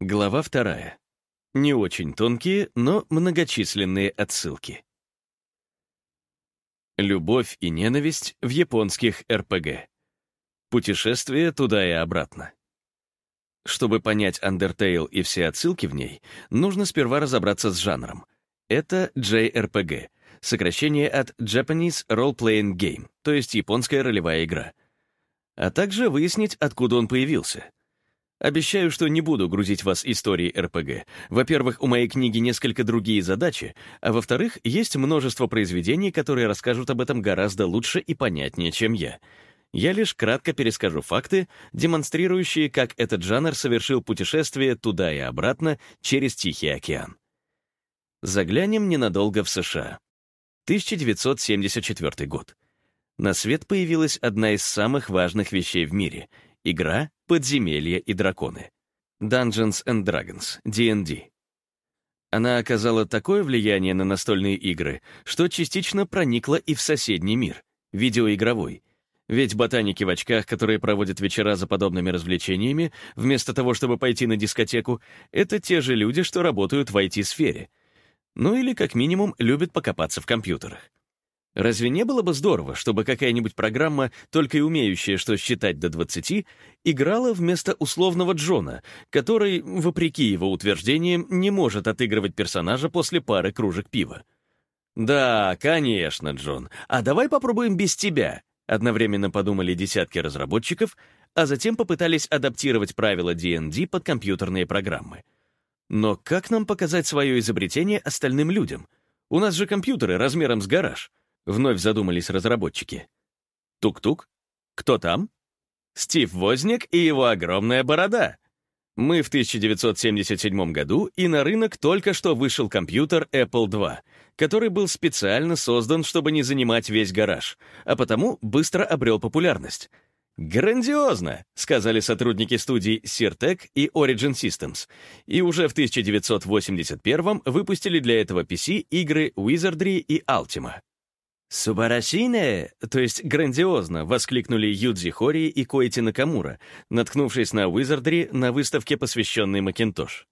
Глава вторая. Не очень тонкие, но многочисленные отсылки. Любовь и ненависть в японских РПГ. Путешествие туда и обратно. Чтобы понять Undertale и все отсылки в ней, нужно сперва разобраться с жанром. Это JRPG, сокращение от Japanese Role-Playing Game, то есть японская ролевая игра. А также выяснить, откуда он появился — Обещаю, что не буду грузить вас историей РПГ. Во-первых, у моей книги несколько другие задачи, а во-вторых, есть множество произведений, которые расскажут об этом гораздо лучше и понятнее, чем я. Я лишь кратко перескажу факты, демонстрирующие, как этот жанр совершил путешествие туда и обратно через Тихий океан. Заглянем ненадолго в США. 1974 год. На свет появилась одна из самых важных вещей в мире — Игра «Подземелья и драконы». Dungeons and Dragons, D&D. Она оказала такое влияние на настольные игры, что частично проникла и в соседний мир, видеоигровой. Ведь ботаники в очках, которые проводят вечера за подобными развлечениями, вместо того, чтобы пойти на дискотеку, это те же люди, что работают в IT-сфере. Ну или, как минимум, любят покопаться в компьютерах. Разве не было бы здорово, чтобы какая-нибудь программа, только и умеющая что считать до 20, играла вместо условного Джона, который, вопреки его утверждениям, не может отыгрывать персонажа после пары кружек пива? «Да, конечно, Джон. А давай попробуем без тебя», — одновременно подумали десятки разработчиков, а затем попытались адаптировать правила D&D под компьютерные программы. Но как нам показать свое изобретение остальным людям? У нас же компьютеры размером с гараж — Вновь задумались разработчики. Тук-тук? Кто там? Стив Возник и его огромная борода. Мы в 1977 году, и на рынок только что вышел компьютер Apple II, который был специально создан, чтобы не занимать весь гараж, а потому быстро обрел популярность. «Грандиозно!» — сказали сотрудники студий Sirtec и Origin Systems, и уже в 1981 выпустили для этого PC игры Wizardry и Ultima. «Субарасине!» то есть грандиозно, воскликнули Юдзи Хори и Коити Накамура, наткнувшись на Уизардри на выставке, посвященной Макинтош.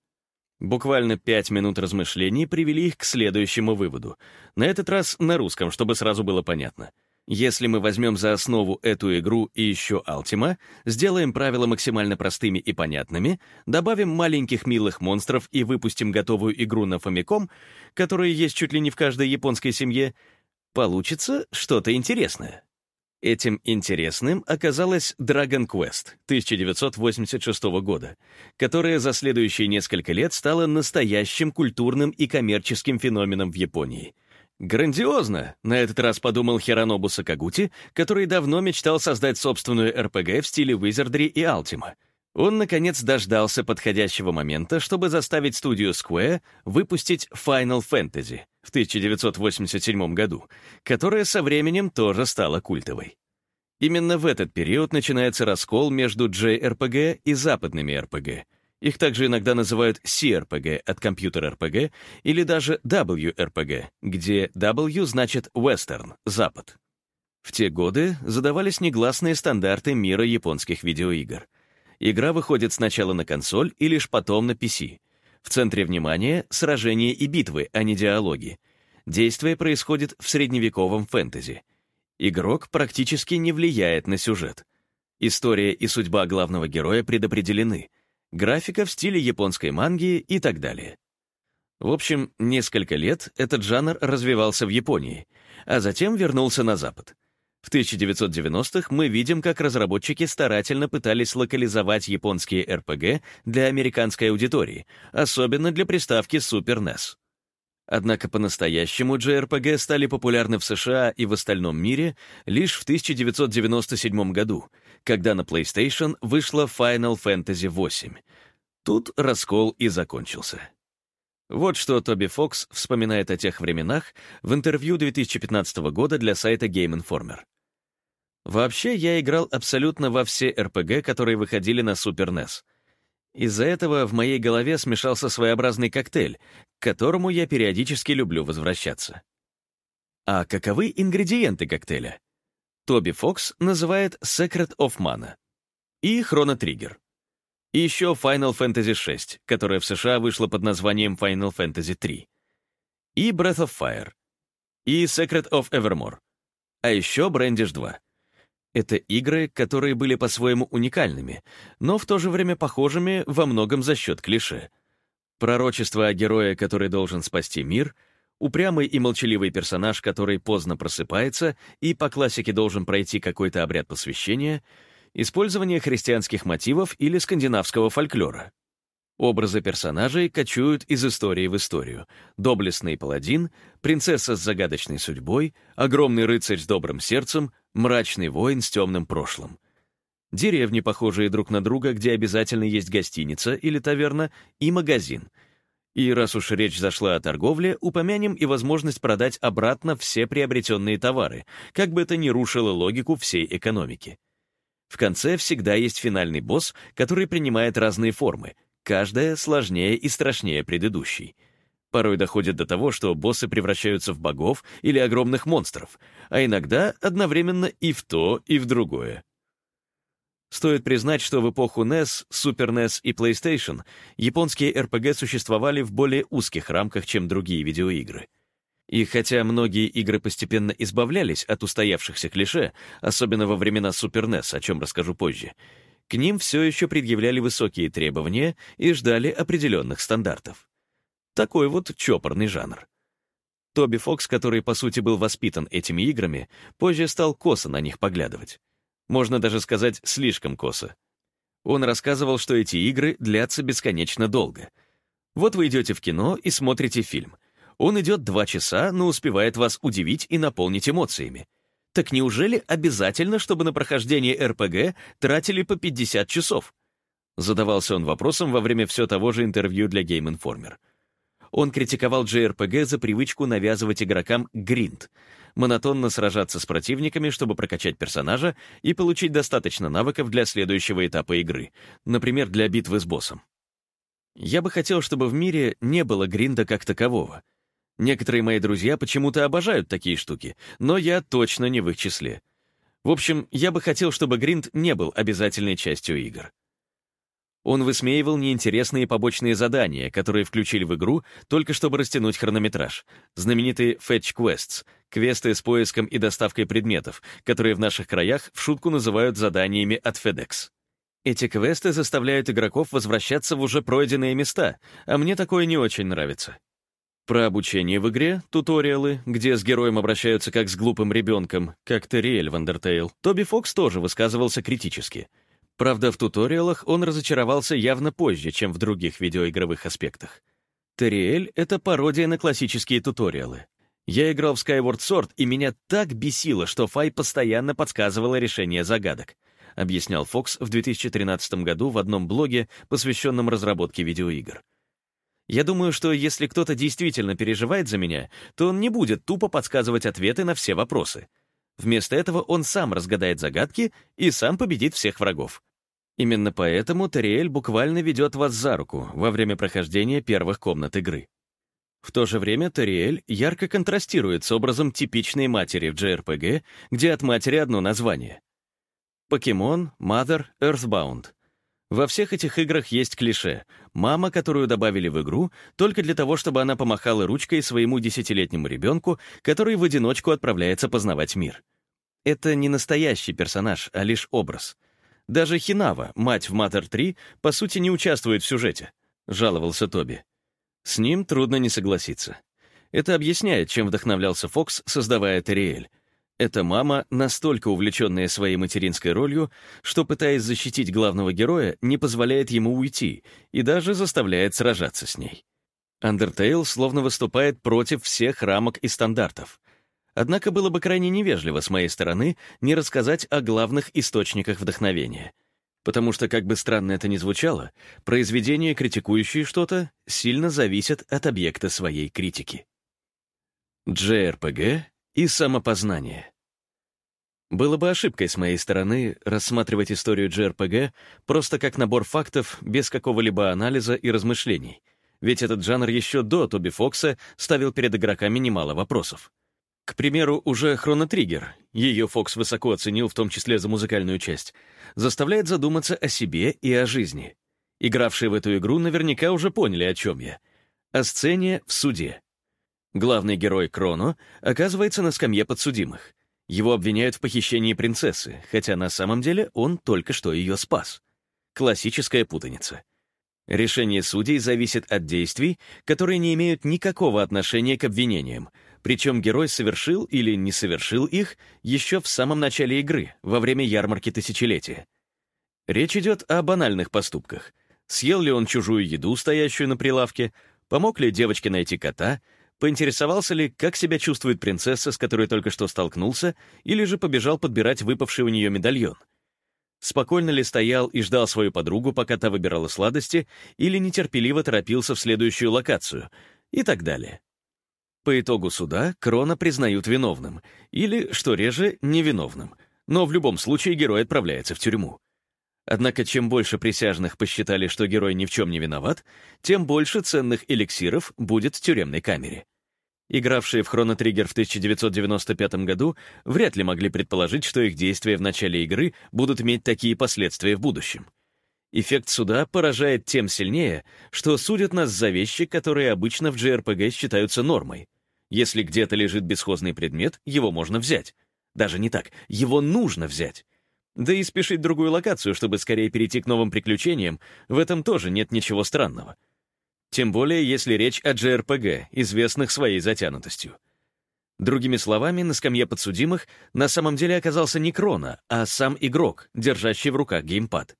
Буквально пять минут размышлений привели их к следующему выводу. На этот раз на русском, чтобы сразу было понятно. Если мы возьмем за основу эту игру и еще Ultima, сделаем правила максимально простыми и понятными, добавим маленьких милых монстров и выпустим готовую игру на Famicom, которая есть чуть ли не в каждой японской семье, получится что-то интересное. Этим интересным оказалась Dragon Quest 1986 года, которая за следующие несколько лет стала настоящим культурным и коммерческим феноменом в Японии. Грандиозно, на этот раз подумал Хиронобу Сакагути, который давно мечтал создать собственную РПГ в стиле Wizardry и Ultima — он, наконец, дождался подходящего момента, чтобы заставить студию Square выпустить Final Fantasy в 1987 году, которая со временем тоже стала культовой. Именно в этот период начинается раскол между JRPG и западными RPG. Их также иногда называют CRPG от компьютер-RPG или даже WRPG, где W значит Western — Запад. В те годы задавались негласные стандарты мира японских видеоигр — Игра выходит сначала на консоль и лишь потом на PC. В центре внимания — сражения и битвы, а не диалоги. Действие происходит в средневековом фэнтези. Игрок практически не влияет на сюжет. История и судьба главного героя предопределены. Графика в стиле японской манги и так далее. В общем, несколько лет этот жанр развивался в Японии, а затем вернулся на Запад. В 1990-х мы видим, как разработчики старательно пытались локализовать японские RPG для американской аудитории, особенно для приставки Super NES. Однако по-настоящему JRPG стали популярны в США и в остальном мире лишь в 1997 году, когда на PlayStation вышла Final Fantasy VIII. Тут раскол и закончился. Вот что Тоби Фокс вспоминает о тех временах в интервью 2015 года для сайта Game Informer. Вообще, я играл абсолютно во все РПГ, которые выходили на Super NES. Из-за этого в моей голове смешался своеобразный коктейль, к которому я периодически люблю возвращаться. А каковы ингредиенты коктейля? Тоби Фокс называет Secret of Mana и Chrono Trigger. И еще Final Fantasy VI, которая в США вышла под названием Final Fantasy III. И Breath of Fire. И Secret of Evermore. А еще Brandish 2. Это игры, которые были по-своему уникальными, но в то же время похожими во многом за счет клише. Пророчество о герое, который должен спасти мир, упрямый и молчаливый персонаж, который поздно просыпается и по классике должен пройти какой-то обряд посвящения — использование христианских мотивов или скандинавского фольклора. Образы персонажей кочуют из истории в историю. Доблестный паладин, принцесса с загадочной судьбой, огромный рыцарь с добрым сердцем, мрачный воин с темным прошлым. Деревни, похожие друг на друга, где обязательно есть гостиница или таверна, и магазин. И раз уж речь зашла о торговле, упомянем и возможность продать обратно все приобретенные товары, как бы это ни рушило логику всей экономики. В конце всегда есть финальный босс, который принимает разные формы, каждая сложнее и страшнее предыдущей. Порой доходит до того, что боссы превращаются в богов или огромных монстров, а иногда одновременно и в то, и в другое. Стоит признать, что в эпоху NES, Super NES и PlayStation японские RPG существовали в более узких рамках, чем другие видеоигры — и хотя многие игры постепенно избавлялись от устоявшихся клише, особенно во времена Super NES, о чем расскажу позже, к ним все еще предъявляли высокие требования и ждали определенных стандартов. Такой вот чопорный жанр. Тоби Фокс, который, по сути, был воспитан этими играми, позже стал косо на них поглядывать. Можно даже сказать, слишком косо. Он рассказывал, что эти игры длятся бесконечно долго. Вот вы идете в кино и смотрите фильм — он идет два часа, но успевает вас удивить и наполнить эмоциями. Так неужели обязательно, чтобы на прохождение РПГ тратили по 50 часов? Задавался он вопросом во время все того же интервью для Game Informer. Он критиковал JRPG за привычку навязывать игрокам гринд, монотонно сражаться с противниками, чтобы прокачать персонажа и получить достаточно навыков для следующего этапа игры, например, для битвы с боссом. Я бы хотел, чтобы в мире не было гринда как такового — Некоторые мои друзья почему-то обожают такие штуки, но я точно не в их числе. В общем, я бы хотел, чтобы гринд не был обязательной частью игр. Он высмеивал неинтересные побочные задания, которые включили в игру только чтобы растянуть хронометраж. Знаменитые Fetch Quests — квесты с поиском и доставкой предметов, которые в наших краях в шутку называют заданиями от FedEx. Эти квесты заставляют игроков возвращаться в уже пройденные места, а мне такое не очень нравится. Про обучение в игре, туториалы, где с героем обращаются как с глупым ребенком, как Терриэль в Undertale, Тоби Фокс тоже высказывался критически. Правда, в туториалах он разочаровался явно позже, чем в других видеоигровых аспектах. Терриэль — это пародия на классические туториалы. Я играл в Skyward Sword, и меня так бесило, что Фай постоянно подсказывала решение загадок, объяснял Фокс в 2013 году в одном блоге, посвященном разработке видеоигр. Я думаю, что если кто-то действительно переживает за меня, то он не будет тупо подсказывать ответы на все вопросы. Вместо этого он сам разгадает загадки и сам победит всех врагов. Именно поэтому Тариэль буквально ведет вас за руку во время прохождения первых комнат игры. В то же время Тариэль ярко контрастирует с образом типичной матери в JRPG, где от матери одно название. Покемон, Mother, Earthbound — во всех этих играх есть клише. Мама, которую добавили в игру, только для того, чтобы она помахала ручкой своему десятилетнему ребенку, который в одиночку отправляется познавать мир. Это не настоящий персонаж, а лишь образ. Даже Хинава, мать в Матер 3, по сути не участвует в сюжете, жаловался Тоби. С ним трудно не согласиться. Это объясняет, чем вдохновлялся Фокс, создавая Терриэль. Эта мама, настолько увлеченная своей материнской ролью, что, пытаясь защитить главного героя, не позволяет ему уйти и даже заставляет сражаться с ней. Undertale словно выступает против всех рамок и стандартов. Однако было бы крайне невежливо с моей стороны не рассказать о главных источниках вдохновения. Потому что, как бы странно это ни звучало, произведения, критикующие что-то, сильно зависят от объекта своей критики. JRPG и самопознание. Было бы ошибкой с моей стороны рассматривать историю JRPG просто как набор фактов без какого-либо анализа и размышлений, ведь этот жанр еще до Тоби Фокса ставил перед игроками немало вопросов. К примеру, уже Chrono Trigger, ее Фокс высоко оценил, в том числе за музыкальную часть, заставляет задуматься о себе и о жизни. Игравшие в эту игру наверняка уже поняли, о чем я. О сцене в суде. Главный герой Кроно оказывается на скамье подсудимых. Его обвиняют в похищении принцессы, хотя на самом деле он только что ее спас. Классическая путаница. Решение судей зависит от действий, которые не имеют никакого отношения к обвинениям, причем герой совершил или не совершил их еще в самом начале игры, во время ярмарки тысячелетия. Речь идет о банальных поступках. Съел ли он чужую еду, стоящую на прилавке, помог ли девочке найти кота — Поинтересовался ли, как себя чувствует принцесса, с которой только что столкнулся, или же побежал подбирать выпавший у нее медальон? Спокойно ли стоял и ждал свою подругу, пока та выбирала сладости, или нетерпеливо торопился в следующую локацию, и так далее. По итогу суда Крона признают виновным, или, что реже, невиновным, но в любом случае герой отправляется в тюрьму. Однако чем больше присяжных посчитали, что герой ни в чем не виноват, тем больше ценных эликсиров будет в тюремной камере. Игравшие в Chrono Trigger в 1995 году вряд ли могли предположить, что их действия в начале игры будут иметь такие последствия в будущем. Эффект суда поражает тем сильнее, что судят нас за вещи, которые обычно в JRPG считаются нормой. Если где-то лежит бесхозный предмет, его можно взять. Даже не так, его нужно взять. Да и спешить в другую локацию, чтобы скорее перейти к новым приключениям, в этом тоже нет ничего странного. Тем более, если речь о JRPG, известных своей затянутостью. Другими словами, на скамье подсудимых на самом деле оказался не Крона, а сам игрок, держащий в руках геймпад.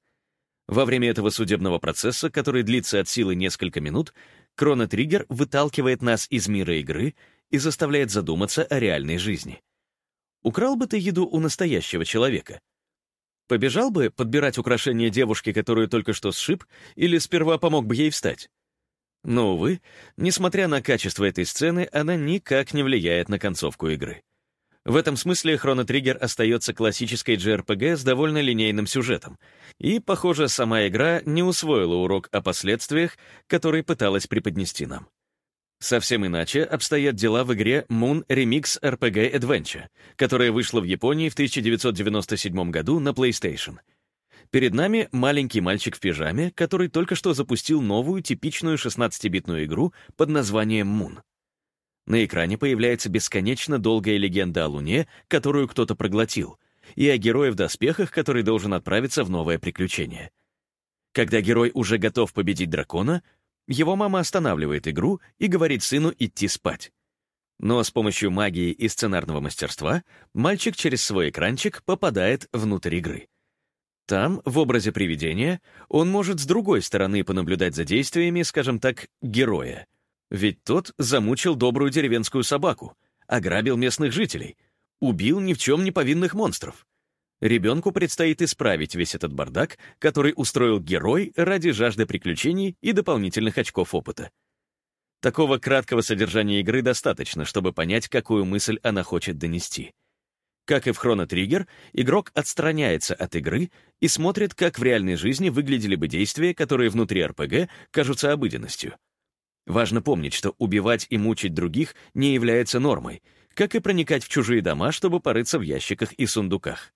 Во время этого судебного процесса, который длится от силы несколько минут, Крона Триггер выталкивает нас из мира игры и заставляет задуматься о реальной жизни. Украл бы ты еду у настоящего человека — Побежал бы подбирать украшения девушки, которую только что сшиб, или сперва помог бы ей встать? Но, увы, несмотря на качество этой сцены, она никак не влияет на концовку игры. В этом смысле Chrono остается классической JRPG с довольно линейным сюжетом, и, похоже, сама игра не усвоила урок о последствиях, который пыталась преподнести нам. Совсем иначе обстоят дела в игре Moon Remix RPG Adventure, которая вышла в Японии в 1997 году на PlayStation. Перед нами маленький мальчик в пижаме, который только что запустил новую типичную 16-битную игру под названием Moon. На экране появляется бесконечно долгая легенда о Луне, которую кто-то проглотил, и о герое в доспехах, который должен отправиться в новое приключение. Когда герой уже готов победить дракона, его мама останавливает игру и говорит сыну идти спать. Но с помощью магии и сценарного мастерства мальчик через свой экранчик попадает внутрь игры. Там, в образе привидения, он может с другой стороны понаблюдать за действиями, скажем так, героя. Ведь тот замучил добрую деревенскую собаку, ограбил местных жителей, убил ни в чем не повинных монстров. Ребенку предстоит исправить весь этот бардак, который устроил герой ради жажды приключений и дополнительных очков опыта. Такого краткого содержания игры достаточно, чтобы понять, какую мысль она хочет донести. Как и в Chrono Trigger, игрок отстраняется от игры и смотрит, как в реальной жизни выглядели бы действия, которые внутри РПГ кажутся обыденностью. Важно помнить, что убивать и мучить других не является нормой, как и проникать в чужие дома, чтобы порыться в ящиках и сундуках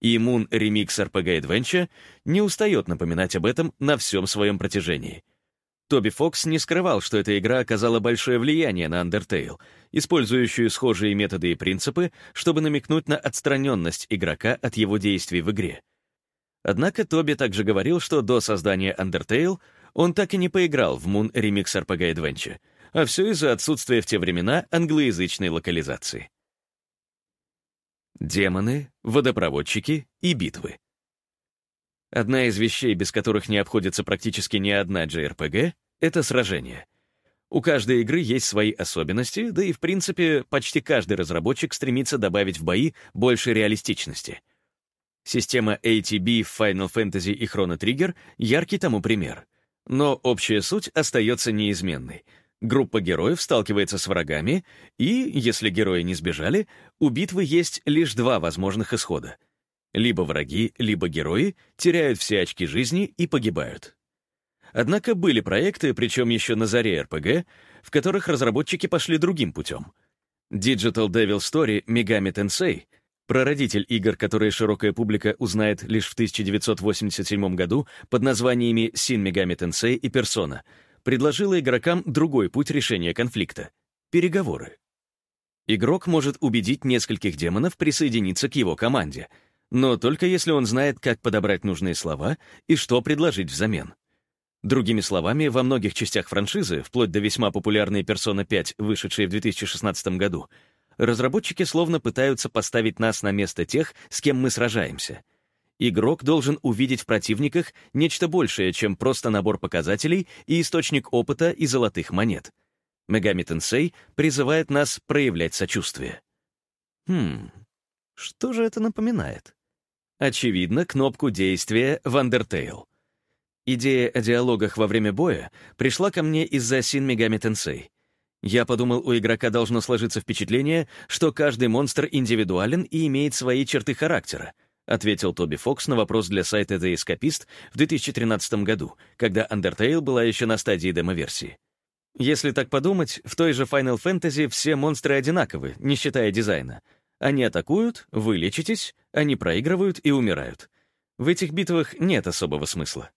и Moon Remix RPG Adventure не устает напоминать об этом на всем своем протяжении. Тоби Фокс не скрывал, что эта игра оказала большое влияние на Undertale, использующую схожие методы и принципы, чтобы намекнуть на отстраненность игрока от его действий в игре. Однако Тоби также говорил, что до создания Undertale он так и не поиграл в Moon Remix RPG Adventure, а все из-за отсутствия в те времена англоязычной локализации. Демоны, водопроводчики и битвы. Одна из вещей, без которых не обходится практически ни одна JRPG, — это сражение. У каждой игры есть свои особенности, да и, в принципе, почти каждый разработчик стремится добавить в бои больше реалистичности. Система ATB в Final Fantasy и Chrono Trigger — яркий тому пример. Но общая суть остается неизменной — Группа героев сталкивается с врагами, и, если герои не сбежали, у битвы есть лишь два возможных исхода. Либо враги, либо герои теряют все очки жизни и погибают. Однако были проекты, причем еще на заре РПГ, в которых разработчики пошли другим путем. Digital Devil Story Megami Tensei прародитель игр, которые широкая публика узнает лишь в 1987 году под названиями Shin Megami Tensei и Persona, предложила игрокам другой путь решения конфликта — переговоры. Игрок может убедить нескольких демонов присоединиться к его команде, но только если он знает, как подобрать нужные слова и что предложить взамен. Другими словами, во многих частях франшизы, вплоть до весьма популярной Persona 5, вышедшей в 2016 году, разработчики словно пытаются поставить нас на место тех, с кем мы сражаемся. Игрок должен увидеть в противниках нечто большее, чем просто набор показателей и источник опыта и золотых монет. Мегами Тенсей призывает нас проявлять сочувствие. Хм, что же это напоминает? Очевидно, кнопку действия в Undertale. Идея о диалогах во время боя пришла ко мне из-за Син Мегами Тенсей. Я подумал, у игрока должно сложиться впечатление, что каждый монстр индивидуален и имеет свои черты характера, ответил Тоби Фокс на вопрос для сайта The Escapist в 2013 году, когда Undertale была еще на стадии демо-версии. Если так подумать, в той же Final Fantasy все монстры одинаковы, не считая дизайна. Они атакуют, вы лечитесь, они проигрывают и умирают. В этих битвах нет особого смысла.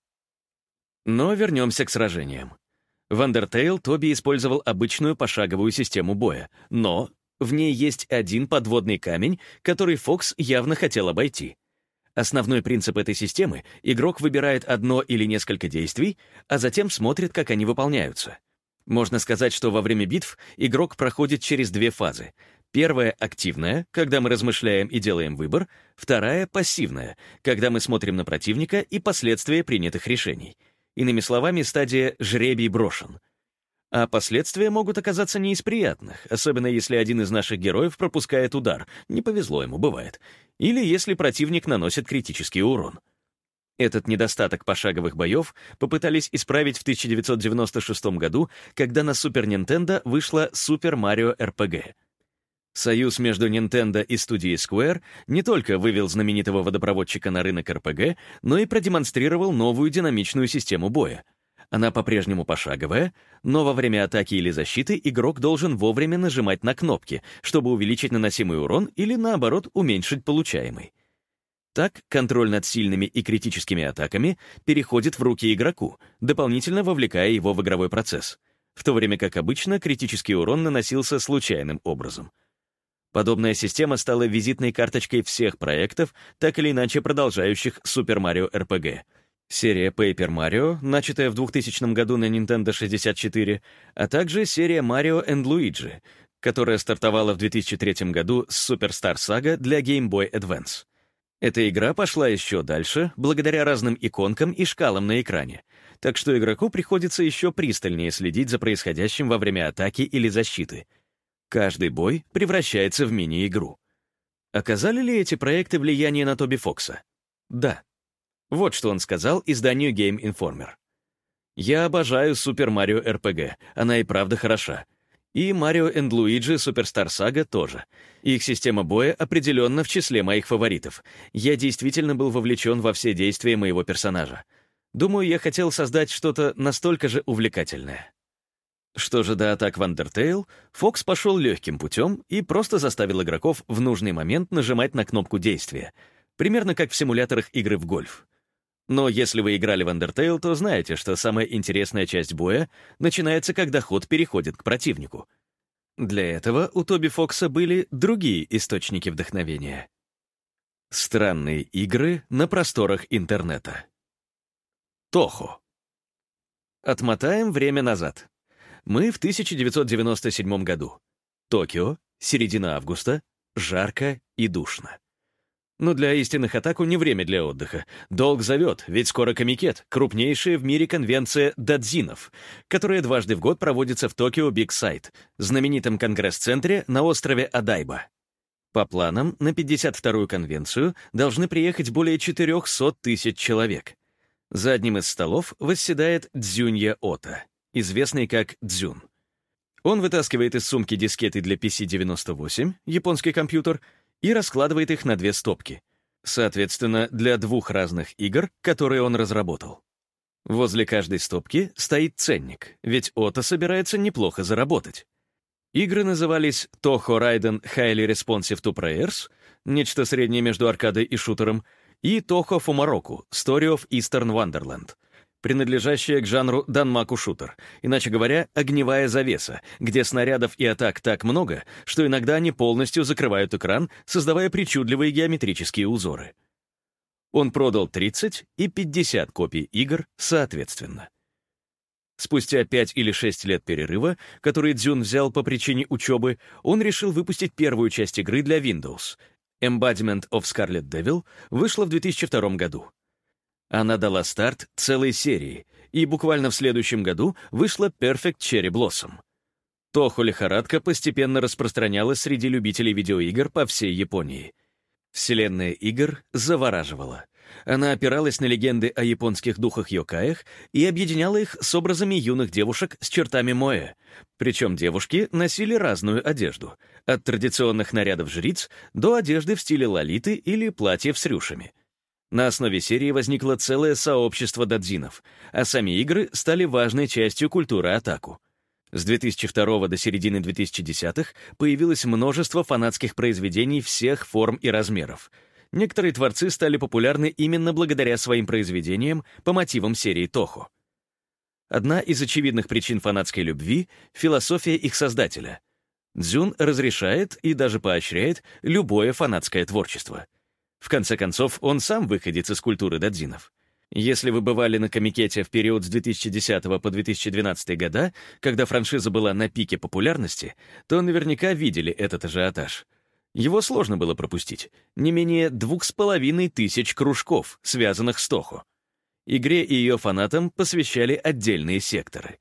Но вернемся к сражениям. В Undertale Тоби использовал обычную пошаговую систему боя, но в ней есть один подводный камень, который Фокс явно хотел обойти. Основной принцип этой системы — игрок выбирает одно или несколько действий, а затем смотрит, как они выполняются. Можно сказать, что во время битв игрок проходит через две фазы. Первая — активная, когда мы размышляем и делаем выбор. Вторая — пассивная, когда мы смотрим на противника и последствия принятых решений — Иными словами, стадия «жребий брошен». А последствия могут оказаться не из приятных, особенно если один из наших героев пропускает удар, не повезло ему, бывает, или если противник наносит критический урон. Этот недостаток пошаговых боев попытались исправить в 1996 году, когда на Super Nintendo вышла Super Mario RPG. Союз между Nintendo и студией Square не только вывел знаменитого водопроводчика на рынок RPG, но и продемонстрировал новую динамичную систему боя. Она по-прежнему пошаговая, но во время атаки или защиты игрок должен вовремя нажимать на кнопки, чтобы увеличить наносимый урон или, наоборот, уменьшить получаемый. Так, контроль над сильными и критическими атаками переходит в руки игроку, дополнительно вовлекая его в игровой процесс, в то время как обычно критический урон наносился случайным образом — Подобная система стала визитной карточкой всех проектов, так или иначе продолжающих Super Mario RPG. Серия Paper Mario, начатая в 2000 году на Nintendo 64, а также серия Mario Luigi, которая стартовала в 2003 году с Superstar Saga для Game Boy Advance. Эта игра пошла еще дальше, благодаря разным иконкам и шкалам на экране, так что игроку приходится еще пристальнее следить за происходящим во время атаки или защиты — Каждый бой превращается в мини-игру. Оказали ли эти проекты влияние на Тоби Фокса? Да. Вот что он сказал изданию Game Informer. «Я обожаю Super Mario RPG, она и правда хороша. И Mario and Luigi Superstar Saga тоже. Их система боя определенно в числе моих фаворитов. Я действительно был вовлечен во все действия моего персонажа. Думаю, я хотел создать что-то настолько же увлекательное. Что же до атак в Undertale, Фокс пошел легким путем и просто заставил игроков в нужный момент нажимать на кнопку действия, примерно как в симуляторах игры в гольф. Но если вы играли в Undertale, то знаете, что самая интересная часть боя начинается, когда ход переходит к противнику. Для этого у Тоби Фокса были другие источники вдохновения. Странные игры на просторах интернета. Тохо. Отмотаем время назад. Мы в 1997 году. Токио, середина августа, жарко и душно. Но для истинных отаку не время для отдыха. Долг зовет, ведь скоро Комикет — крупнейшая в мире конвенция додзинов, которая дважды в год проводится в Токио Биг Сайт, знаменитом конгресс-центре на острове Одайба. По планам, на 52-ю конвенцию должны приехать более 400 тысяч человек. За одним из столов восседает Дзюнья Ота — известный как Дзюн. Он вытаскивает из сумки дискеты для PC-98, японский компьютер, и раскладывает их на две стопки. Соответственно, для двух разных игр, которые он разработал. Возле каждой стопки стоит ценник, ведь Ото собирается неплохо заработать. Игры назывались Toho Raiden Highly Responsive to Prayers, нечто среднее между аркадой и шутером, и Toho Fumaroku Story of Eastern Wonderland, принадлежащая к жанру данмаку шутер, иначе говоря, огневая завеса, где снарядов и атак так много, что иногда они полностью закрывают экран, создавая причудливые геометрические узоры. Он продал 30 и 50 копий игр соответственно. Спустя 5 или 6 лет перерыва, который Дзюн взял по причине учебы, он решил выпустить первую часть игры для Windows. Embodiment of Scarlet Devil вышла в 2002 году. Она дала старт целой серии, и буквально в следующем году вышла Perfect Cherry Blossom. Тоху лихорадка постепенно распространялась среди любителей видеоигр по всей Японии. Вселенная игр завораживала. Она опиралась на легенды о японских духах-йокаях и объединяла их с образами юных девушек с чертами моэ. Причем девушки носили разную одежду, от традиционных нарядов жриц до одежды в стиле лолиты или платьев с рюшами. На основе серии возникло целое сообщество дадзинов, а сами игры стали важной частью культуры атаку. С 2002 до середины 2010-х появилось множество фанатских произведений всех форм и размеров. Некоторые творцы стали популярны именно благодаря своим произведениям по мотивам серии Тохо. Одна из очевидных причин фанатской любви — философия их создателя. Дзюн разрешает и даже поощряет любое фанатское творчество. В конце концов, он сам выходец из культуры дадзинов. Если вы бывали на Комикете в период с 2010 по 2012 года, когда франшиза была на пике популярности, то наверняка видели этот ажиотаж. Его сложно было пропустить. Не менее двух с половиной тысяч кружков, связанных с Тохо. Игре и ее фанатам посвящали отдельные секторы.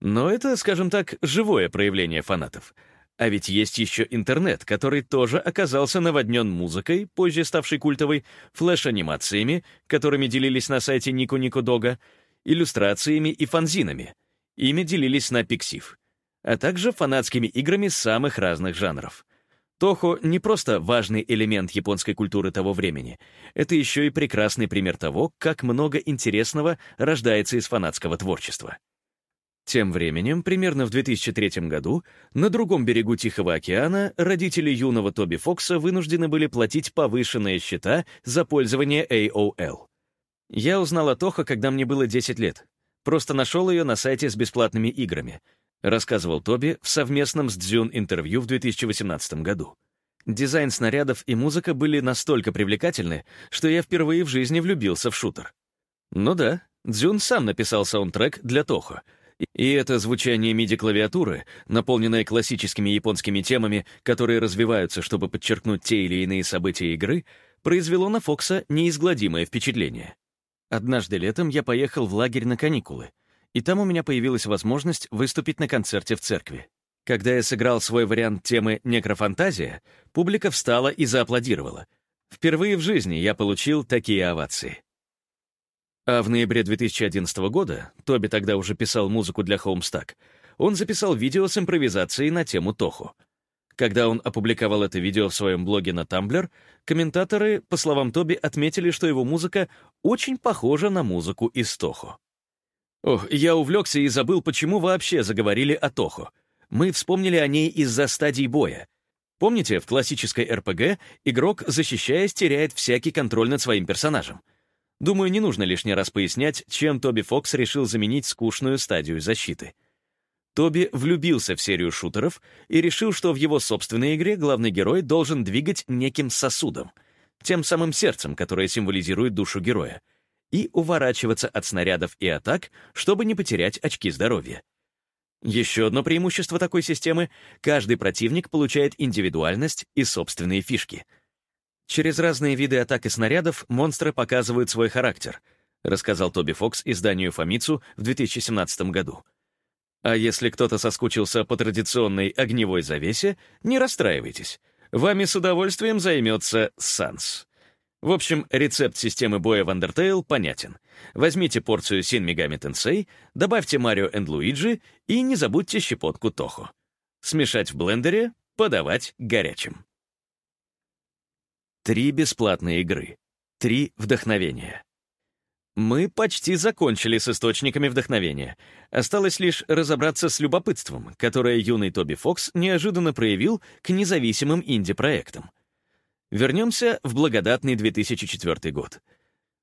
Но это, скажем так, живое проявление фанатов — а ведь есть еще интернет, который тоже оказался наводнен музыкой, позже ставшей культовой, флеш-анимациями, которыми делились на сайте Нику Нику Дога, иллюстрациями и фанзинами. Ими делились на Пиксив, а также фанатскими играми самых разных жанров. Тохо — не просто важный элемент японской культуры того времени, это еще и прекрасный пример того, как много интересного рождается из фанатского творчества. Тем временем, примерно в 2003 году, на другом берегу Тихого океана родители юного Тоби Фокса вынуждены были платить повышенные счета за пользование AOL. Я узнал о Тохо, когда мне было 10 лет. Просто нашел ее на сайте с бесплатными играми, рассказывал Тоби в совместном с Дзюн интервью в 2018 году. Дизайн снарядов и музыка были настолько привлекательны, что я впервые в жизни влюбился в шутер. Ну да, Дзюн сам написал саундтрек для Тохо — и это звучание MIDI-клавиатуры, наполненное классическими японскими темами, которые развиваются, чтобы подчеркнуть те или иные события игры, произвело на Фокса неизгладимое впечатление. Однажды летом я поехал в лагерь на каникулы, и там у меня появилась возможность выступить на концерте в церкви. Когда я сыграл свой вариант темы «Некрофантазия», публика встала и зааплодировала. Впервые в жизни я получил такие овации. А в ноябре 2011 года, Тоби тогда уже писал музыку для Homestuck, он записал видео с импровизацией на тему Тоху. Когда он опубликовал это видео в своем блоге на Tumblr, комментаторы, по словам Тоби, отметили, что его музыка очень похожа на музыку из Тохо. Ох, я увлекся и забыл, почему вообще заговорили о Тохо. Мы вспомнили о ней из-за стадий боя. Помните, в классической РПГ игрок, защищаясь, теряет всякий контроль над своим персонажем. Думаю, не нужно лишний раз пояснять, чем Тоби Фокс решил заменить скучную стадию защиты. Тоби влюбился в серию шутеров и решил, что в его собственной игре главный герой должен двигать неким сосудом, тем самым сердцем, которое символизирует душу героя, и уворачиваться от снарядов и атак, чтобы не потерять очки здоровья. Еще одно преимущество такой системы — каждый противник получает индивидуальность и собственные фишки — Через разные виды атак и снарядов монстры показывают свой характер, рассказал Тоби Фокс изданию Фомицу в 2017 году. А если кто-то соскучился по традиционной огневой завесе, не расстраивайтесь. Вами с удовольствием займется Санс. В общем, рецепт системы боя в Undertale понятен. Возьмите порцию Shin Megami Tensei, добавьте Марио и Луиджи и не забудьте щепотку Тохо. Смешать в блендере, подавать горячим. Три бесплатные игры. Три вдохновения. Мы почти закончили с источниками вдохновения. Осталось лишь разобраться с любопытством, которое юный Тоби Фокс неожиданно проявил к независимым инди-проектам. Вернемся в благодатный 2004 год.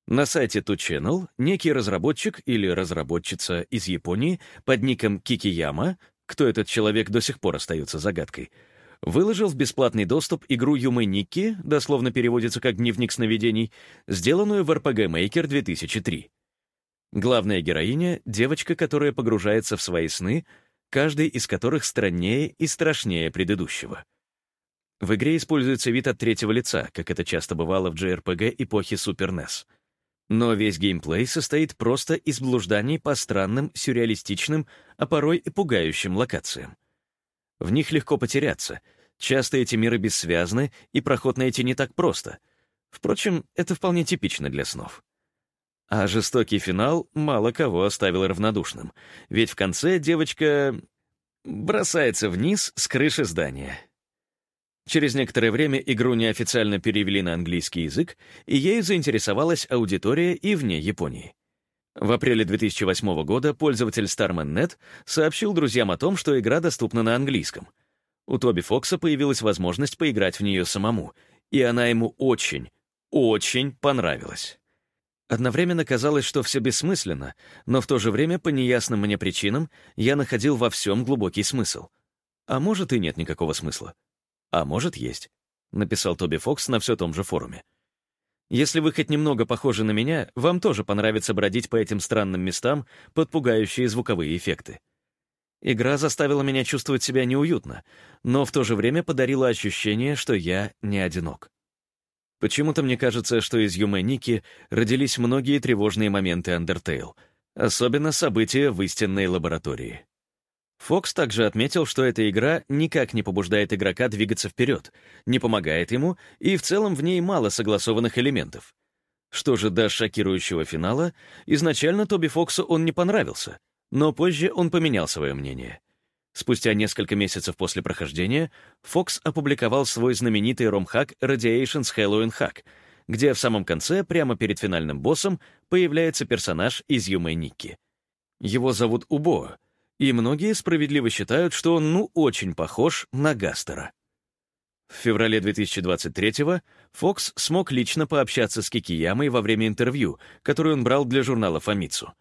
На сайте Two Channel некий разработчик или разработчица из Японии под ником Кикияма, кто этот человек до сих пор остается загадкой, выложил в бесплатный доступ игру Юмэ Никки, дословно переводится как «Дневник сновидений», сделанную в RPG Maker 2003. Главная героиня — девочка, которая погружается в свои сны, каждый из которых страннее и страшнее предыдущего. В игре используется вид от третьего лица, как это часто бывало в JRPG эпохи Super NES. Но весь геймплей состоит просто из блужданий по странным, сюрреалистичным, а порой и пугающим локациям. В них легко потеряться. Часто эти миры бессвязны, и проход найти не так просто. Впрочем, это вполне типично для снов. А жестокий финал мало кого оставил равнодушным, ведь в конце девочка бросается вниз с крыши здания. Через некоторое время игру неофициально перевели на английский язык, и ею заинтересовалась аудитория и вне Японии. В апреле 2008 года пользователь StarmanNet сообщил друзьям о том, что игра доступна на английском. У Тоби Фокса появилась возможность поиграть в нее самому, и она ему очень, очень понравилась. Одновременно казалось, что все бессмысленно, но в то же время, по неясным мне причинам, я находил во всем глубокий смысл. А может, и нет никакого смысла. А может, есть, — написал Тоби Фокс на все том же форуме. Если вы хоть немного похожи на меня, вам тоже понравится бродить по этим странным местам под пугающие звуковые эффекты. Игра заставила меня чувствовать себя неуютно, но в то же время подарила ощущение, что я не одинок. Почему-то мне кажется, что из Юмэ Ники родились многие тревожные моменты Undertale, особенно события в истинной лаборатории. Фокс также отметил, что эта игра никак не побуждает игрока двигаться вперед, не помогает ему, и в целом в ней мало согласованных элементов. Что же до шокирующего финала, изначально Тоби Фоксу он не понравился, но позже он поменял свое мнение. Спустя несколько месяцев после прохождения Фокс опубликовал свой знаменитый ромхак Radiation's Halloween Hack, где в самом конце, прямо перед финальным боссом, появляется персонаж из Юмэ Никки. Его зовут Убо, и многие справедливо считают, что он ну очень похож на Гастера. В феврале 2023-го Фокс смог лично пообщаться с Кикиямой во время интервью, которое он брал для журнала «Фомицу».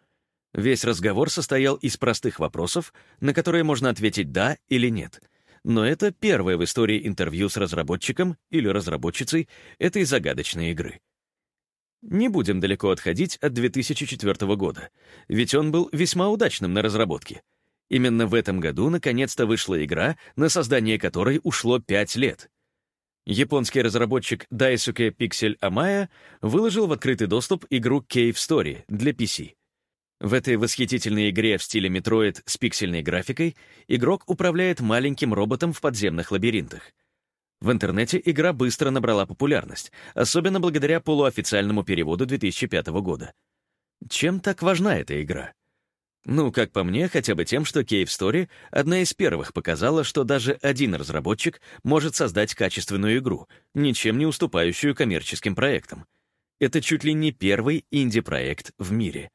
Весь разговор состоял из простых вопросов, на которые можно ответить «да» или «нет». Но это первое в истории интервью с разработчиком или разработчицей этой загадочной игры. Не будем далеко отходить от 2004 года, ведь он был весьма удачным на разработке — Именно в этом году наконец-то вышла игра, на создание которой ушло 5 лет. Японский разработчик Daisuke Pixel Amaya выложил в открытый доступ игру Cave Story для PC. В этой восхитительной игре в стиле Metroid с пиксельной графикой игрок управляет маленьким роботом в подземных лабиринтах. В интернете игра быстро набрала популярность, особенно благодаря полуофициальному переводу 2005 года. Чем так важна эта игра? Ну, как по мне, хотя бы тем, что Cave Story одна из первых показала, что даже один разработчик может создать качественную игру, ничем не уступающую коммерческим проектам. Это чуть ли не первый инди-проект в мире.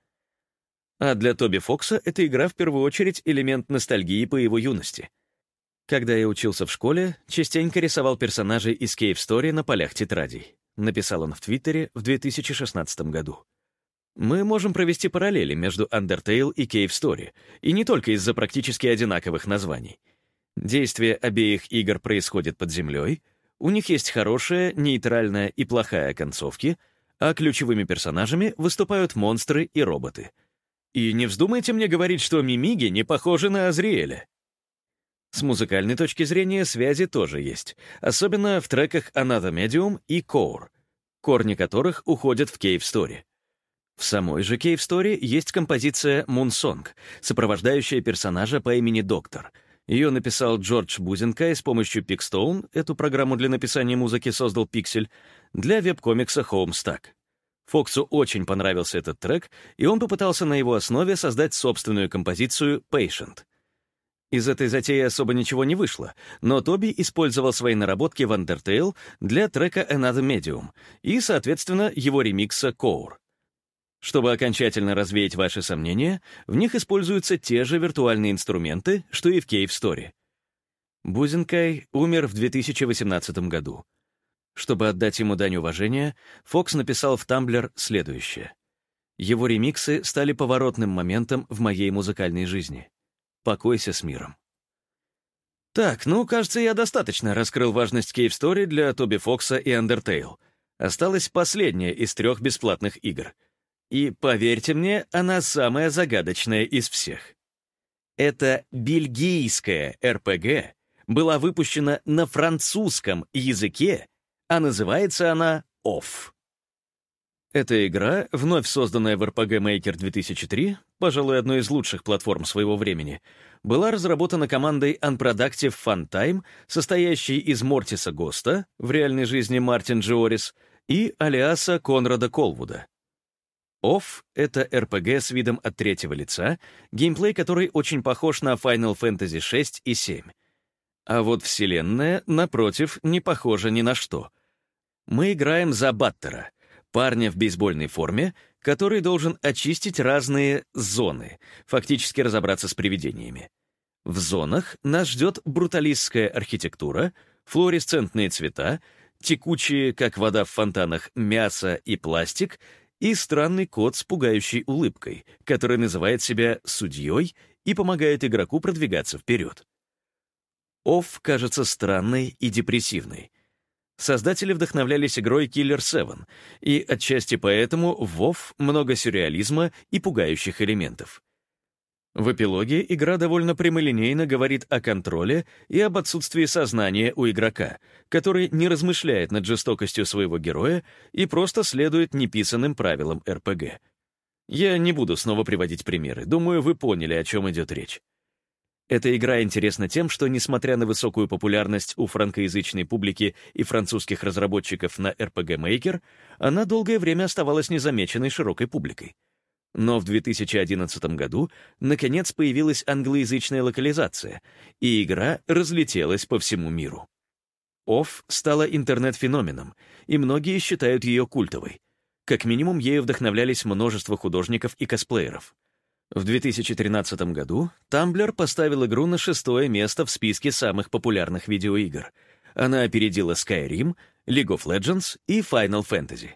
А для Тоби Фокса эта игра в первую очередь элемент ностальгии по его юности. Когда я учился в школе, частенько рисовал персонажей из Cave Story на полях тетрадей. Написал он в Твиттере в 2016 году. Мы можем провести параллели между Undertale и Cave Story, и не только из-за практически одинаковых названий. Действие обеих игр происходит под землей, у них есть хорошая, нейтральная и плохая концовки, а ключевыми персонажами выступают монстры и роботы. И не вздумайте мне говорить, что Мимиги не похожи на Азриэля. С музыкальной точки зрения связи тоже есть, особенно в треках Another Medium и Core, корни которых уходят в Cave Story. В самой же Cave Story есть композиция «Moonsong», сопровождающая персонажа по имени Доктор. Ее написал Джордж Бузенка и с помощью Pixstone, эту программу для написания музыки создал Pixel, для веб-комикса Homestuck. Фоксу очень понравился этот трек, и он попытался на его основе создать собственную композицию «Patient». Из этой затеи особо ничего не вышло, но Тоби использовал свои наработки в Undertale для трека Another Medium и, соответственно, его ремикса Core. Чтобы окончательно развеять ваши сомнения, в них используются те же виртуальные инструменты, что и в Cave Story. Бузенкай умер в 2018 году. Чтобы отдать ему дань уважения, Фокс написал в Тамблер следующее. Его ремиксы стали поворотным моментом в моей музыкальной жизни. Покойся с миром. Так, ну, кажется, я достаточно раскрыл важность Cave Story для Тоби Фокса и Undertale. Осталась последняя из трех бесплатных игр — и, поверьте мне, она самая загадочная из всех. Это бельгийская РПГ была выпущена на французском языке, а называется она OFF. Эта игра, вновь созданная в RPG Maker 2003, пожалуй, одной из лучших платформ своего времени, была разработана командой Unproductive Funtime, состоящей из Мортиса Госта, в реальной жизни Мартин Джорис, и Алиаса Конрада Колвуда. Off — это RPG с видом от третьего лица, геймплей который очень похож на Final Fantasy VI и VII. А вот вселенная, напротив, не похожа ни на что. Мы играем за Баттера, парня в бейсбольной форме, который должен очистить разные зоны, фактически разобраться с привидениями. В зонах нас ждет бруталистская архитектура, флуоресцентные цвета, текучие, как вода в фонтанах, мясо и пластик — и странный кот с пугающей улыбкой, который называет себя судьей и помогает игроку продвигаться вперед. Офф кажется странной и депрессивной. Создатели вдохновлялись игрой Killer 7, и отчасти поэтому в WoW много сюрреализма и пугающих элементов. В эпилоге игра довольно прямолинейно говорит о контроле и об отсутствии сознания у игрока, который не размышляет над жестокостью своего героя и просто следует неписанным правилам РПГ. Я не буду снова приводить примеры, думаю, вы поняли, о чем идет речь. Эта игра интересна тем, что, несмотря на высокую популярность у франкоязычной публики и французских разработчиков на RPG Maker, она долгое время оставалась незамеченной широкой публикой. Но в 2011 году, наконец, появилась англоязычная локализация, и игра разлетелась по всему миру. Off стала интернет-феноменом, и многие считают ее культовой. Как минимум, ею вдохновлялись множество художников и косплееров. В 2013 году Tumblr поставил игру на шестое место в списке самых популярных видеоигр. Она опередила Skyrim, League of Legends и Final Fantasy.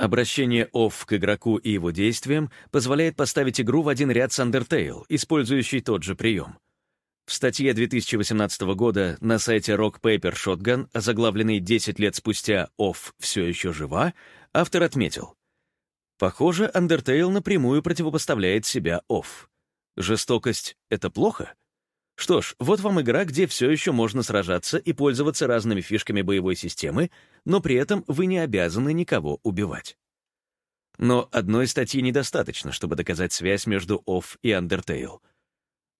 Обращение off к игроку и его действиям позволяет поставить игру в один ряд с Undertale, использующий тот же прием. В статье 2018 года на сайте Rock Paper Shotgun, озаглавленной «10 лет спустя Off все еще жива», автор отметил, «Похоже, Undertale напрямую противопоставляет себя Off. Жестокость — это плохо?» Что ж, вот вам игра, где все еще можно сражаться и пользоваться разными фишками боевой системы, но при этом вы не обязаны никого убивать. Но одной статьи недостаточно, чтобы доказать связь между Off и Undertale.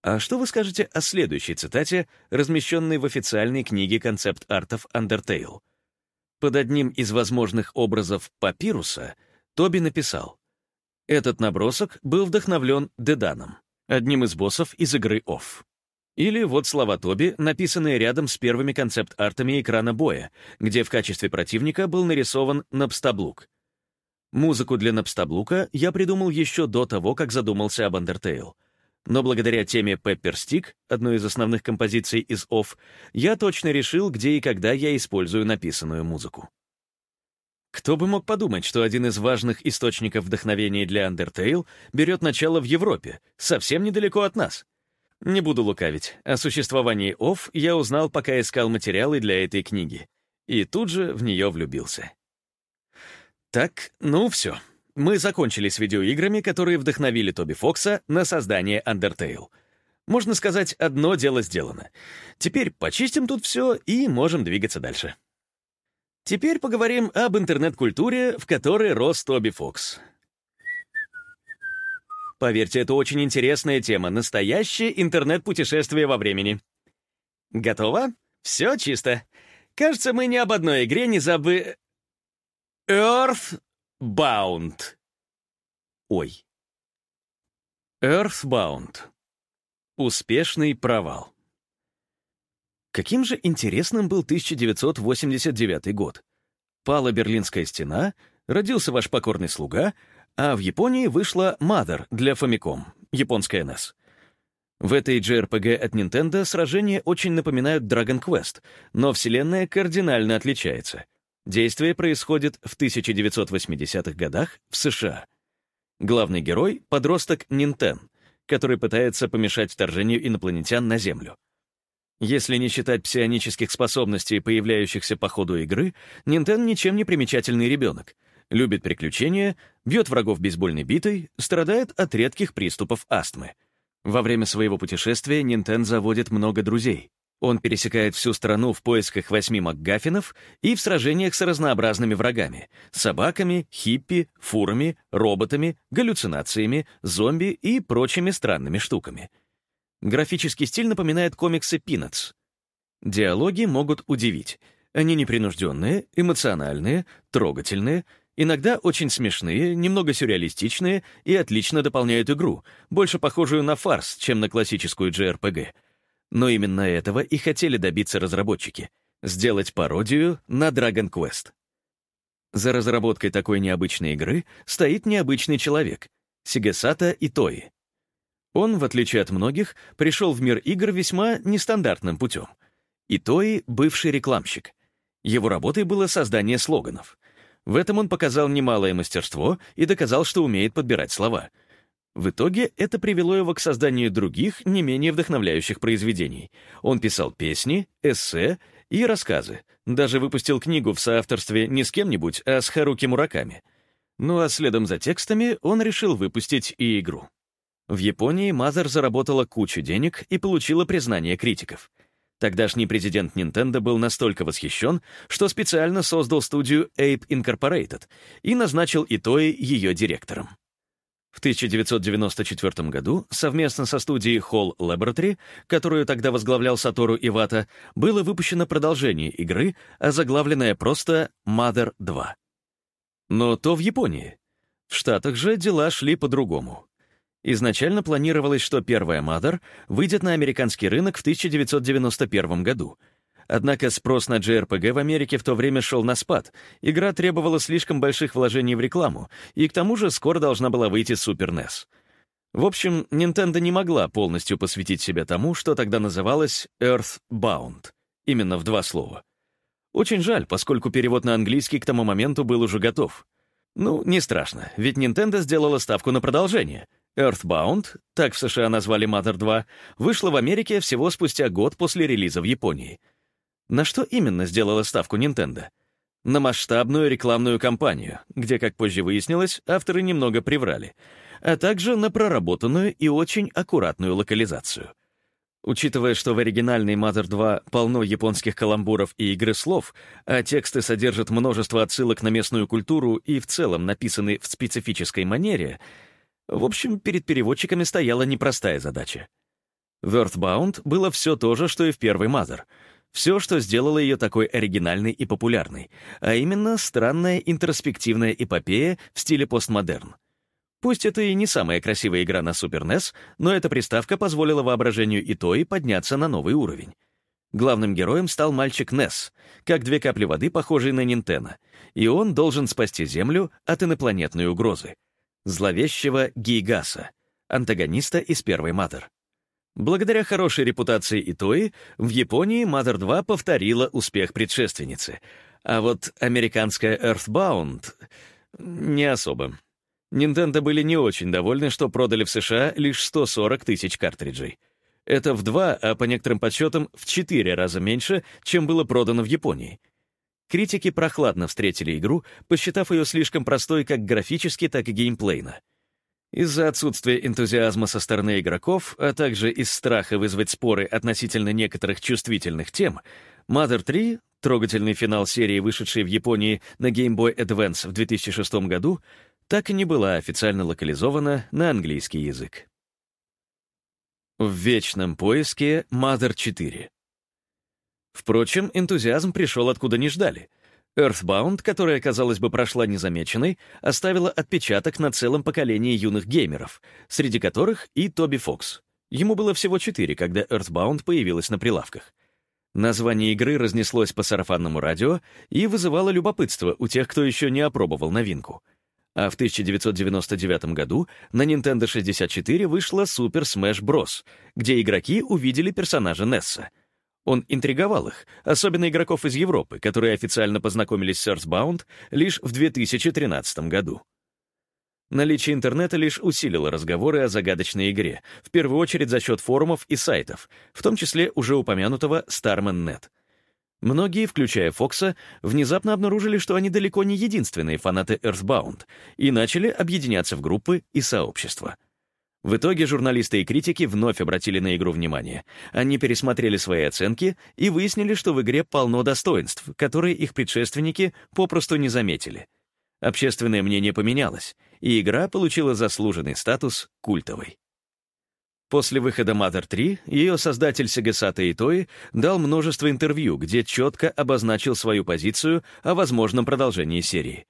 А что вы скажете о следующей цитате, размещенной в официальной книге концепт-артов Undertale? Под одним из возможных образов папируса Тоби написал «Этот набросок был вдохновлен Деданом, одним из боссов из игры Off». Или вот слова Тоби, написанные рядом с первыми концепт-артами экрана боя, где в качестве противника был нарисован Напстаблук. Музыку для Напстаблука я придумал еще до того, как задумался об Undertale. Но благодаря теме Pepper Stick, одной из основных композиций из OFF, я точно решил, где и когда я использую написанную музыку. Кто бы мог подумать, что один из важных источников вдохновения для Undertale берет начало в Европе, совсем недалеко от нас. Не буду лукавить, о существовании ОФ я узнал, пока искал материалы для этой книги, и тут же в нее влюбился. Так, ну все. Мы закончили с видеоиграми, которые вдохновили Тоби Фокса на создание Undertale. Можно сказать, одно дело сделано. Теперь почистим тут все и можем двигаться дальше. Теперь поговорим об интернет-культуре, в которой рос Тоби Фокс. Поверьте, это очень интересная тема. Настоящее интернет-путешествие во времени. Готово? Все чисто. Кажется, мы ни об одной игре не забы... Earthbound. Ой. Earthbound. Успешный провал. Каким же интересным был 1989 год. Пала Берлинская стена, родился ваш покорный слуга, а в Японии вышла Mother для Famicom, японская NES. В этой JRPG от Nintendo сражения очень напоминают Dragon Quest, но вселенная кардинально отличается. Действие происходит в 1980-х годах в США. Главный герой — подросток Нинтен, который пытается помешать вторжению инопланетян на Землю. Если не считать псионических способностей, появляющихся по ходу игры, Нинтен ничем не примечательный ребенок. Любит приключения, бьет врагов бейсбольной битой, страдает от редких приступов астмы. Во время своего путешествия Нинтен заводит много друзей. Он пересекает всю страну в поисках восьми МакГаффинов и в сражениях с разнообразными врагами — собаками, хиппи, фурами, роботами, галлюцинациями, зомби и прочими странными штуками. Графический стиль напоминает комиксы «Пинатс». Диалоги могут удивить. Они непринужденные, эмоциональные, трогательные, иногда очень смешные, немного сюрреалистичные и отлично дополняют игру, больше похожую на фарс, чем на классическую JRPG — но именно этого и хотели добиться разработчики — сделать пародию на Dragon Quest. За разработкой такой необычной игры стоит необычный человек — Сигесата Итои. Он, в отличие от многих, пришел в мир игр весьма нестандартным путем. Итои — бывший рекламщик. Его работой было создание слоганов. В этом он показал немалое мастерство и доказал, что умеет подбирать слова — в итоге это привело его к созданию других, не менее вдохновляющих произведений. Он писал песни, эссе и рассказы. Даже выпустил книгу в соавторстве не с кем-нибудь, а с Харуки Мураками. Ну а следом за текстами он решил выпустить и игру. В Японии Мазер заработала кучу денег и получила признание критиков. Тогдашний президент Nintendo был настолько восхищен, что специально создал студию Ape Incorporated и назначил Итои ее директором. В 1994 году совместно со студией Hall Laboratory, которую тогда возглавлял Сатору Ивата, было выпущено продолжение игры, озаглавленное просто Mother 2. Но то в Японии. В Штатах же дела шли по-другому. Изначально планировалось, что первая Mother выйдет на американский рынок в 1991 году — Однако спрос на JRPG в Америке в то время шел на спад. Игра требовала слишком больших вложений в рекламу, и к тому же скоро должна была выйти Super NES. В общем, Nintendo не могла полностью посвятить себя тому, что тогда называлось Earthbound, именно в два слова. Очень жаль, поскольку перевод на английский к тому моменту был уже готов. Ну, не страшно, ведь Nintendo сделала ставку на продолжение. Earthbound, так в США назвали Mother 2, вышла в Америке всего спустя год после релиза в Японии — на что именно сделала ставку Nintendo? На масштабную рекламную кампанию, где, как позже выяснилось, авторы немного приврали, а также на проработанную и очень аккуратную локализацию. Учитывая, что в оригинальной Mother 2 полно японских каламбуров и игры слов, а тексты содержат множество отсылок на местную культуру и в целом написаны в специфической манере, в общем, перед переводчиками стояла непростая задача. В Earthbound было все то же, что и в первой Mother — все, что сделало ее такой оригинальной и популярной, а именно странная интроспективная эпопея в стиле постмодерн. Пусть это и не самая красивая игра на Super NES, но эта приставка позволила воображению Итои подняться на новый уровень. Главным героем стал мальчик Несс, как две капли воды, похожие на Нинтена, и он должен спасти Землю от инопланетной угрозы — зловещего Гейгаса, антагониста из первой Мадер. Благодаря хорошей репутации Итои, в Японии Mother 2 повторила успех предшественницы. А вот американская Earthbound — не особо. Nintendo были не очень довольны, что продали в США лишь 140 тысяч картриджей. Это в два, а по некоторым подсчетам в четыре раза меньше, чем было продано в Японии. Критики прохладно встретили игру, посчитав ее слишком простой как графически, так и геймплейно. Из-за отсутствия энтузиазма со стороны игроков, а также из страха вызвать споры относительно некоторых чувствительных тем, Mother 3, трогательный финал серии, вышедшей в Японии на Game Boy Advance в 2006 году, так и не была официально локализована на английский язык. В вечном поиске Mother 4. Впрочем, энтузиазм пришел откуда не ждали — Earthbound, которая, казалось бы, прошла незамеченной, оставила отпечаток на целом поколении юных геймеров, среди которых и Тоби Фокс. Ему было всего четыре, когда Earthbound появилась на прилавках. Название игры разнеслось по сарафанному радио и вызывало любопытство у тех, кто еще не опробовал новинку. А в 1999 году на Nintendo 64 вышла Super Smash Bros., где игроки увидели персонажа Несса. Он интриговал их, особенно игроков из Европы, которые официально познакомились с Earthbound лишь в 2013 году. Наличие интернета лишь усилило разговоры о загадочной игре, в первую очередь за счет форумов и сайтов, в том числе уже упомянутого Starman.net. Многие, включая Фокса, внезапно обнаружили, что они далеко не единственные фанаты Earthbound, и начали объединяться в группы и сообщества. В итоге журналисты и критики вновь обратили на игру внимание. Они пересмотрели свои оценки и выяснили, что в игре полно достоинств, которые их предшественники попросту не заметили. Общественное мнение поменялось, и игра получила заслуженный статус культовой. После выхода Mother 3 ее создатель Сегасата Итои дал множество интервью, где четко обозначил свою позицию о возможном продолжении серии.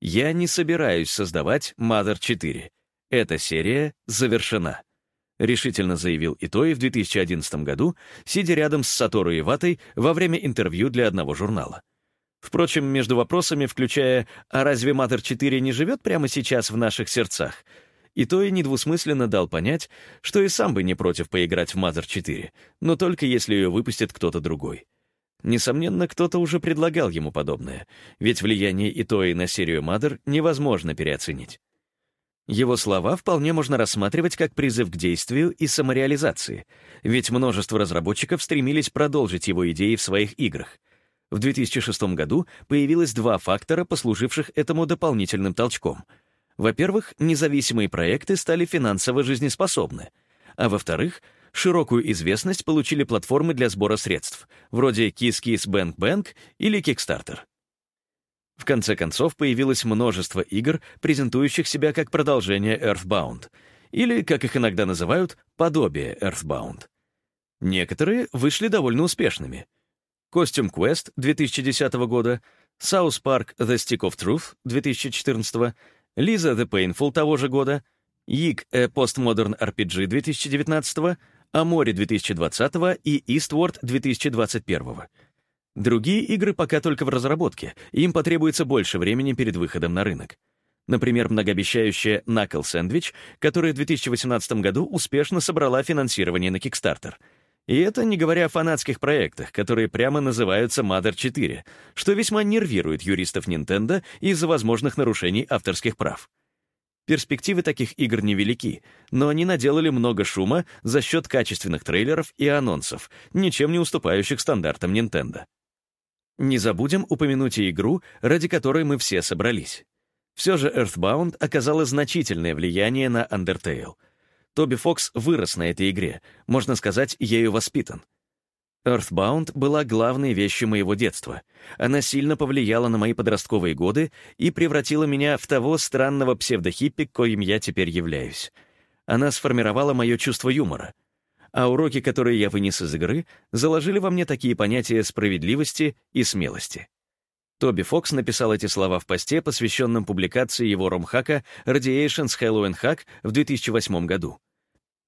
«Я не собираюсь создавать Mother 4. Эта серия завершена», — решительно заявил Итои в 2011 году, сидя рядом с Сатору Иватой во время интервью для одного журнала. Впрочем, между вопросами, включая «А разве Mother 4 не живет прямо сейчас в наших сердцах?», и то и недвусмысленно дал понять, что и сам бы не против поиграть в Mother 4, но только если ее выпустит кто-то другой. Несомненно, кто-то уже предлагал ему подобное, ведь влияние Итои на серию Mother невозможно переоценить. Его слова вполне можно рассматривать как призыв к действию и самореализации, ведь множество разработчиков стремились продолжить его идеи в своих играх. В 2006 году появилось два фактора, послуживших этому дополнительным толчком — во-первых, независимые проекты стали финансово жизнеспособны, а во-вторых, широкую известность получили платформы для сбора средств, вроде KissKissBankBank или Kickstarter. В конце концов, появилось множество игр, презентующих себя как продолжение Earthbound, или, как их иногда называют, подобие Earthbound. Некоторые вышли довольно успешными. Costume Quest 2010 года, South Park The Stick of Truth 2014 Лиза The Painful того же года, Yig A Postmodern RPG 2019, Амори 2020 и Eastward 2021. Другие игры пока только в разработке, им потребуется больше времени перед выходом на рынок. Например, многообещающая Knuckle Sandwich, которая в 2018 году успешно собрала финансирование на Kickstarter — и это не говоря о фанатских проектах, которые прямо называются Mother 4, что весьма нервирует юристов Nintendo из-за возможных нарушений авторских прав. Перспективы таких игр невелики, но они наделали много шума за счет качественных трейлеров и анонсов, ничем не уступающих стандартам Nintendo. Не забудем упомянуть и игру, ради которой мы все собрались. Все же Earthbound оказала значительное влияние на Undertale — Тоби Фокс вырос на этой игре, можно сказать, ею воспитан. Earthbound была главной вещью моего детства. Она сильно повлияла на мои подростковые годы и превратила меня в того странного псевдохиппи, коим я теперь являюсь. Она сформировала мое чувство юмора. А уроки, которые я вынес из игры, заложили во мне такие понятия справедливости и смелости. Тоби Фокс написал эти слова в посте, посвященном публикации его ромхака Radiation's Halloween Hack в 2008 году.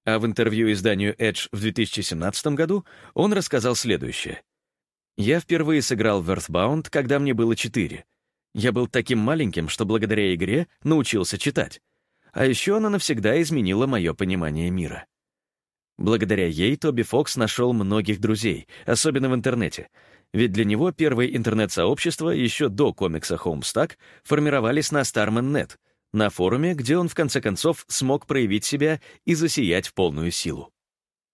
А в интервью изданию Edge в 2017 году он рассказал следующее. «Я впервые сыграл в Earthbound, когда мне было 4. Я был таким маленьким, что благодаря игре научился читать. А еще она навсегда изменила мое понимание мира». Благодаря ей Тоби Фокс нашел многих друзей, особенно в интернете — ведь для него первые интернет-сообщества еще до комикса Homestuck формировались на Starman.net, на форуме, где он в конце концов смог проявить себя и засиять в полную силу.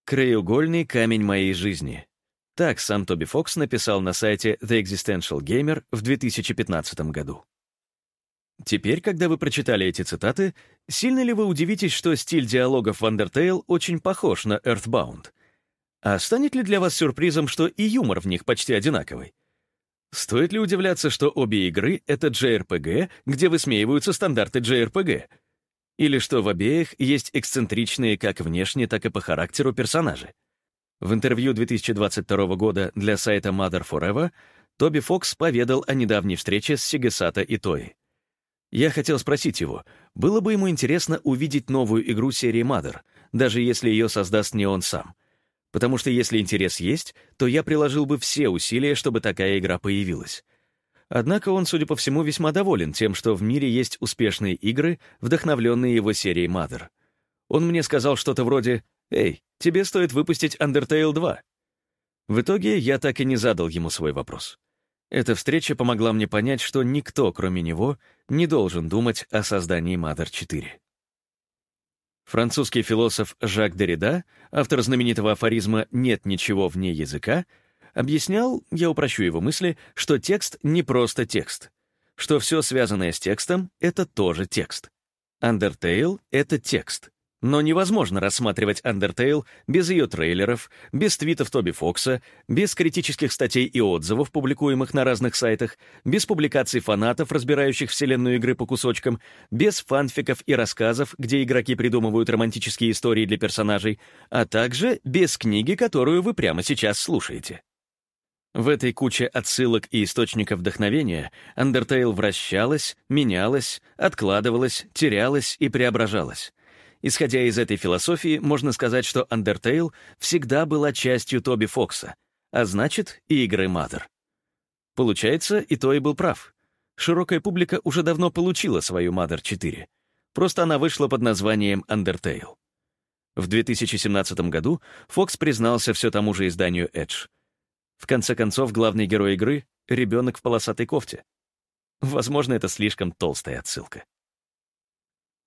«Краеугольный камень моей жизни». Так сам Тоби Фокс написал на сайте The Existential Gamer в 2015 году. Теперь, когда вы прочитали эти цитаты, сильно ли вы удивитесь, что стиль диалогов в Undertale очень похож на Earthbound — а станет ли для вас сюрпризом, что и юмор в них почти одинаковый? Стоит ли удивляться, что обе игры — это JRPG, где высмеиваются стандарты JRPG? Или что в обеих есть эксцентричные как внешне, так и по характеру персонажи? В интервью 2022 года для сайта Mother Forever Тоби Фокс поведал о недавней встрече с Сигасата Итои. Я хотел спросить его, было бы ему интересно увидеть новую игру серии Mother, даже если ее создаст не он сам — Потому что если интерес есть, то я приложил бы все усилия, чтобы такая игра появилась. Однако он, судя по всему, весьма доволен тем, что в мире есть успешные игры, вдохновленные его серией Mother. Он мне сказал что-то вроде «Эй, тебе стоит выпустить Undertale 2». В итоге я так и не задал ему свой вопрос. Эта встреча помогла мне понять, что никто, кроме него, не должен думать о создании Mother 4. Французский философ Жак Деррида, автор знаменитого афоризма «нет ничего вне языка», объяснял, я упрощу его мысли, что текст не просто текст, что все связанное с текстом — это тоже текст. Undertale — это текст, но невозможно рассматривать Undertale без ее трейлеров, без твитов Тоби Фокса, без критических статей и отзывов, публикуемых на разных сайтах, без публикаций фанатов, разбирающих вселенную игры по кусочкам, без фанфиков и рассказов, где игроки придумывают романтические истории для персонажей, а также без книги, которую вы прямо сейчас слушаете. В этой куче отсылок и источников вдохновения Undertale вращалась, менялась, откладывалась, терялась и преображалась. Исходя из этой философии, можно сказать, что Undertale всегда была частью Тоби Фокса, а значит, и игры Mother. Получается, и то и был прав. Широкая публика уже давно получила свою Mother 4. Просто она вышла под названием Undertale. В 2017 году Фокс признался все тому же изданию Edge. В конце концов, главный герой игры — ребенок в полосатой кофте. Возможно, это слишком толстая отсылка.